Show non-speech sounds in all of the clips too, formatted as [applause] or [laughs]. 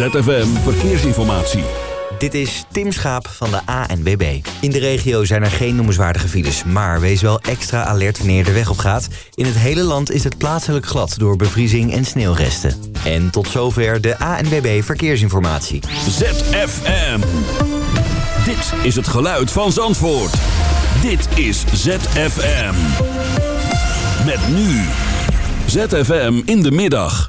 ZFM Verkeersinformatie. Dit is Tim Schaap van de ANWB. In de regio zijn er geen noemenswaardige files, maar wees wel extra alert wanneer je de weg op gaat. In het hele land is het plaatselijk glad door bevriezing en sneeuwresten. En tot zover de ANWB Verkeersinformatie. ZFM. Dit is het geluid van Zandvoort. Dit is ZFM. Met nu. ZFM in de middag.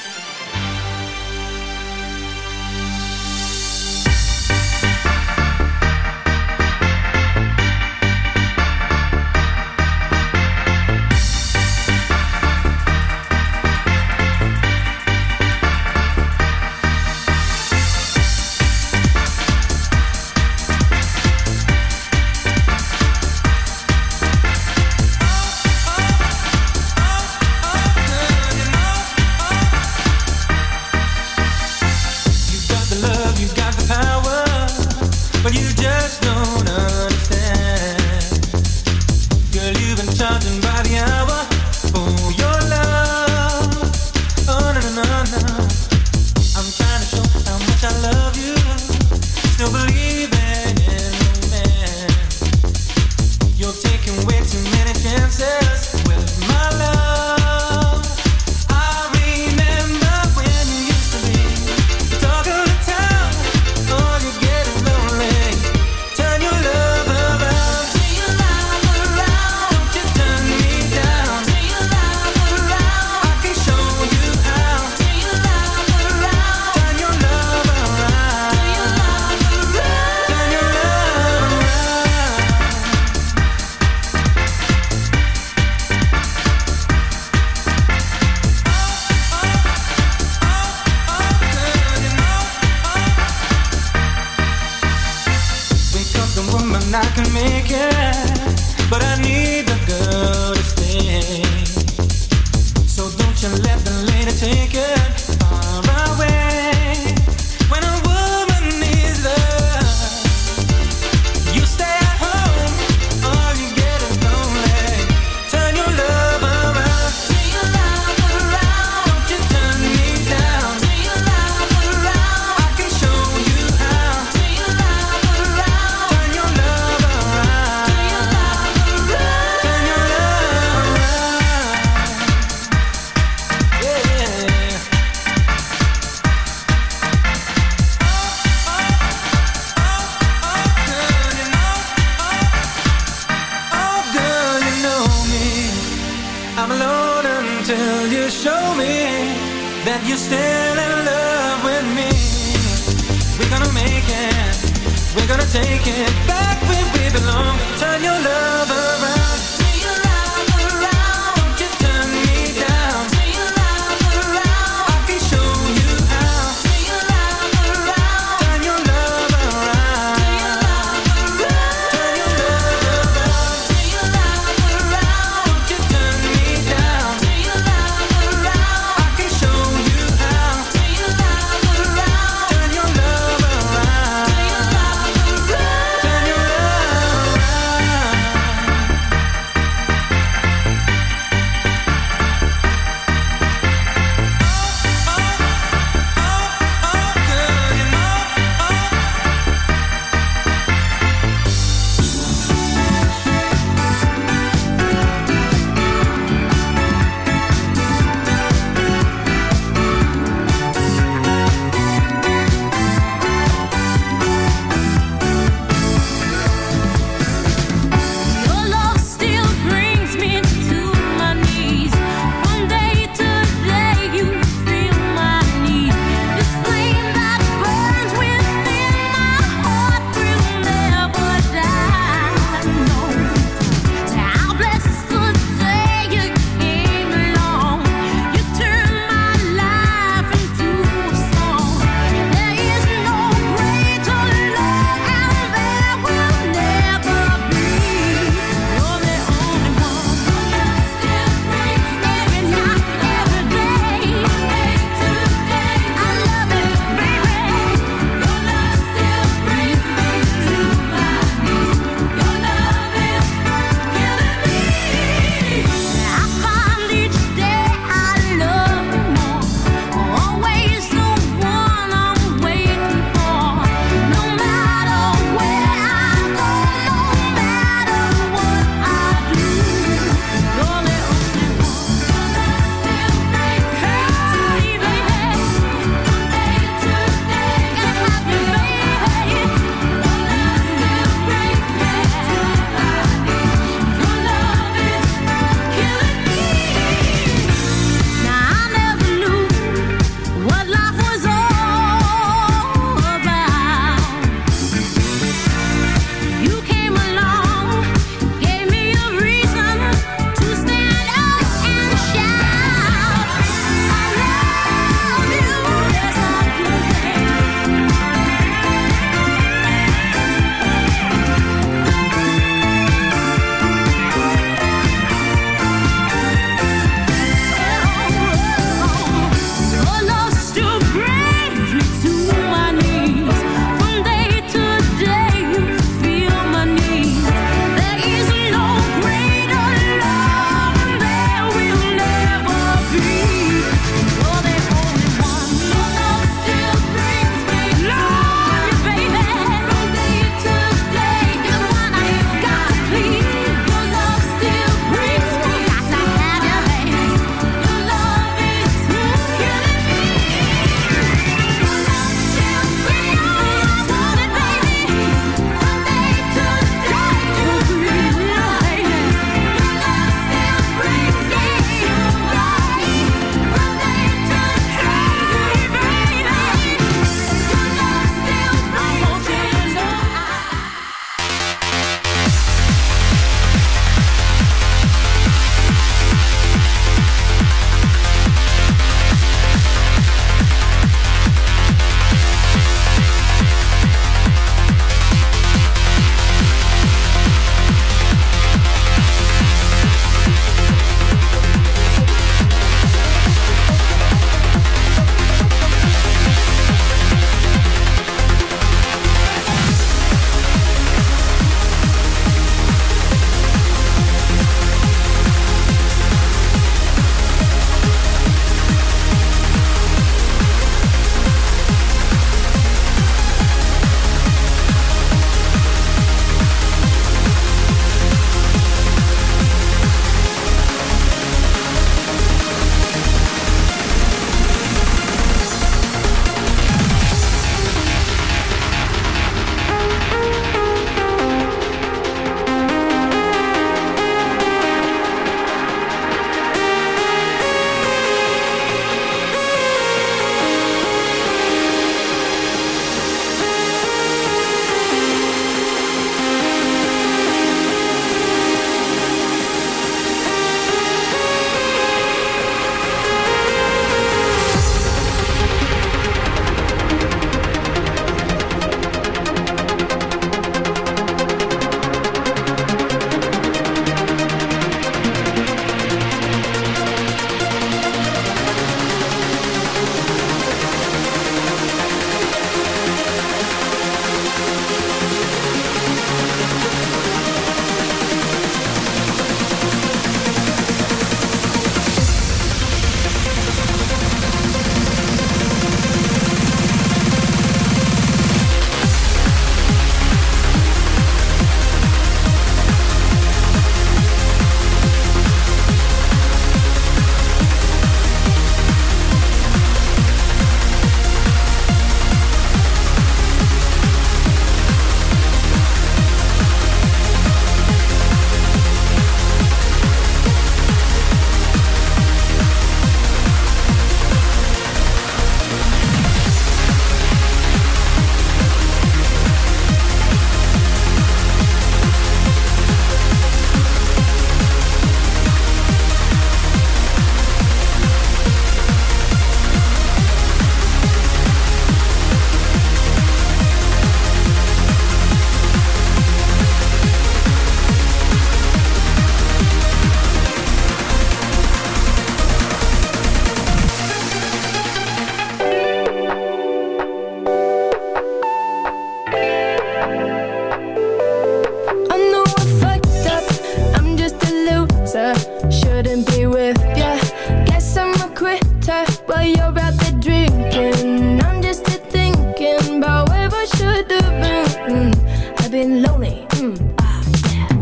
answer. Shouldn't be with ya. Guess I'm a quitter while you're out there drinking. I'm just here thinking about where I should have been. I've been lonely. Mm. Ah,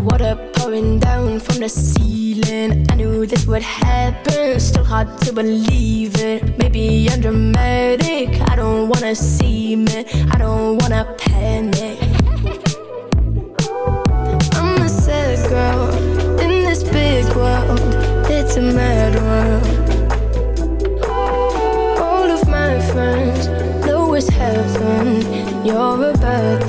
Water pouring down from the ceiling. I knew this would happen. Still hard to believe it. Maybe I'm dramatic. I don't wanna see me. I don't wanna panic. [laughs] I'm a sad girl a mad world. All of my friends know it's heaven. You're a bad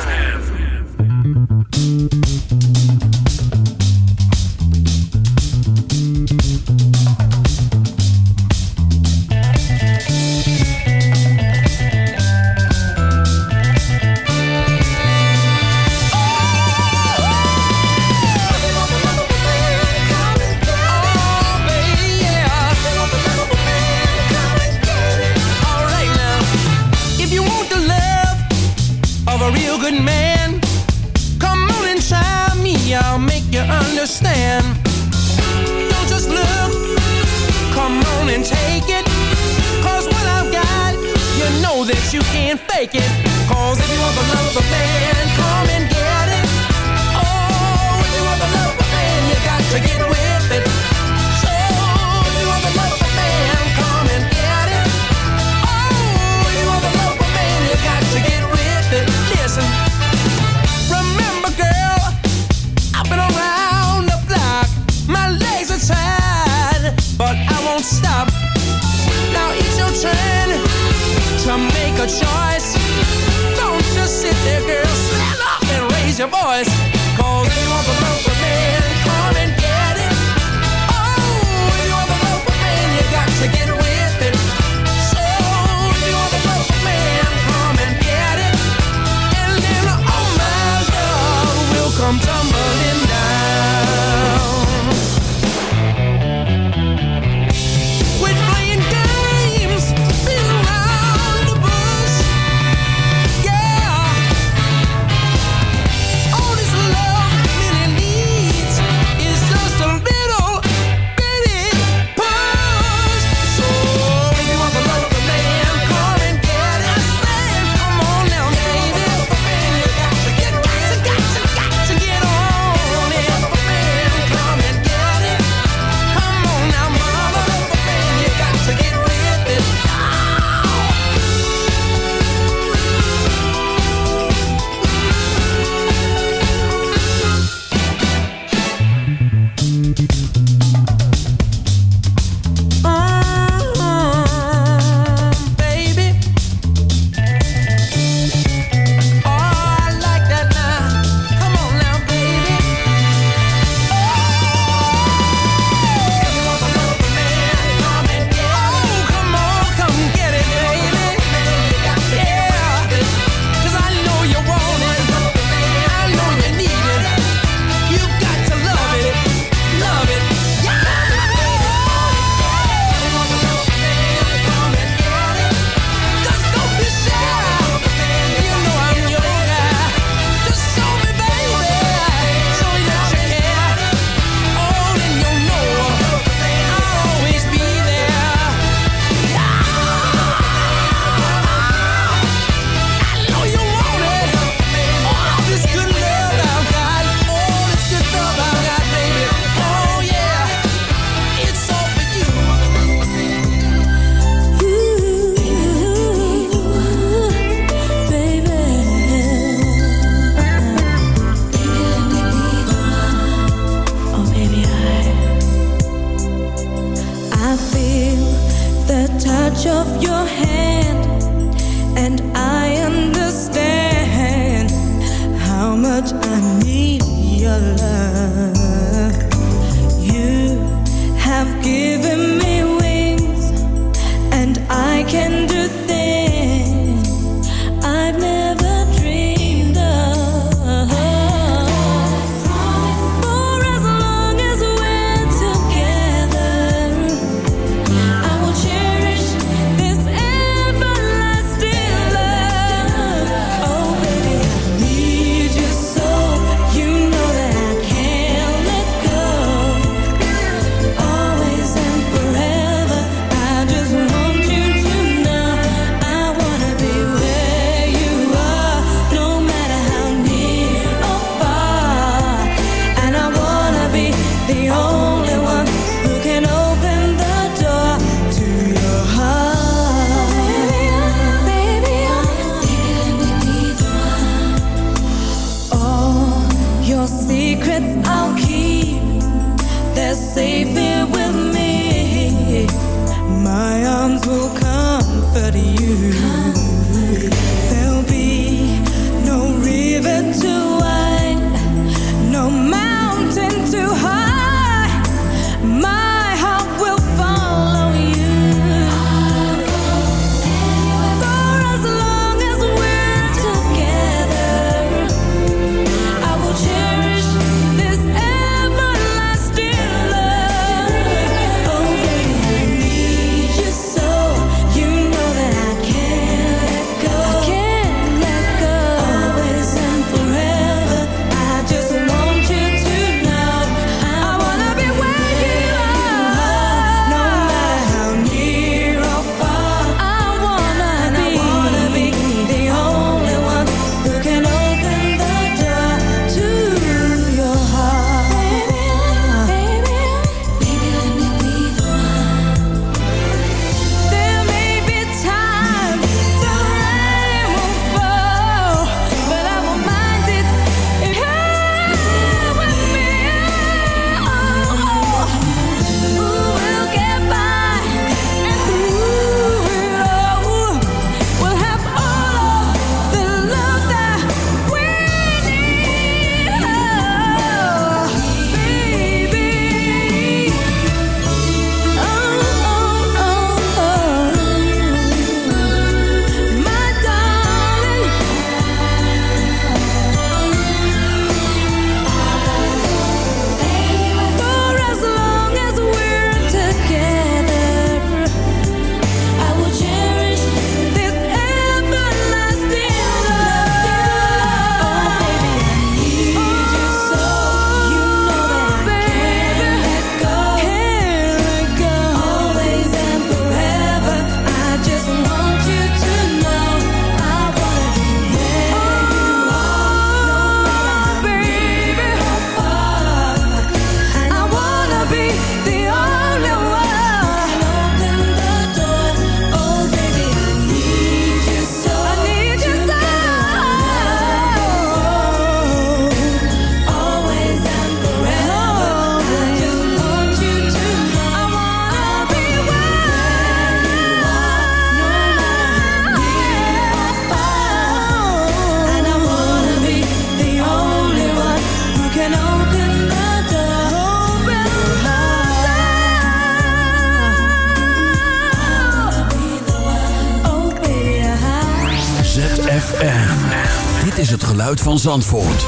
Dit is het geluid van Zandvoort.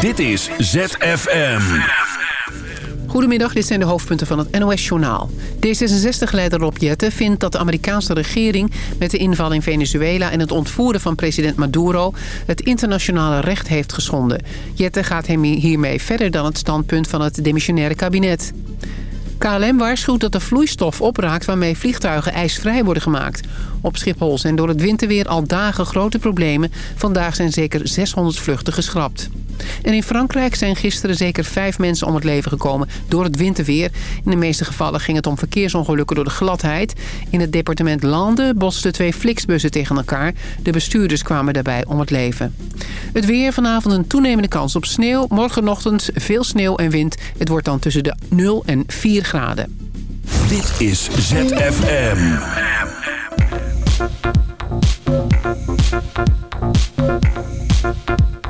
Dit is ZFM. Goedemiddag, dit zijn de hoofdpunten van het NOS-journaal. D66-leider Rob Jette vindt dat de Amerikaanse regering... met de inval in Venezuela en het ontvoeren van president Maduro... het internationale recht heeft geschonden. Jette gaat hiermee verder dan het standpunt van het demissionaire kabinet. KLM waarschuwt dat de vloeistof opraakt waarmee vliegtuigen ijsvrij worden gemaakt. Op Schiphol zijn door het winterweer al dagen grote problemen. Vandaag zijn zeker 600 vluchten geschrapt. En in Frankrijk zijn gisteren zeker vijf mensen om het leven gekomen door het winterweer. In de meeste gevallen ging het om verkeersongelukken door de gladheid. In het departement Landen botsten twee Flixbussen tegen elkaar. De bestuurders kwamen daarbij om het leven. Het weer vanavond een toenemende kans op sneeuw. Morgenochtend veel sneeuw en wind. Het wordt dan tussen de 0 en 4 graden. Dit is ZFM.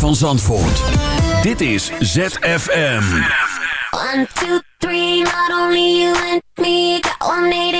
van Zandvoort. Dit is ZFM. 1, 2, 3, not only you and me, got 180.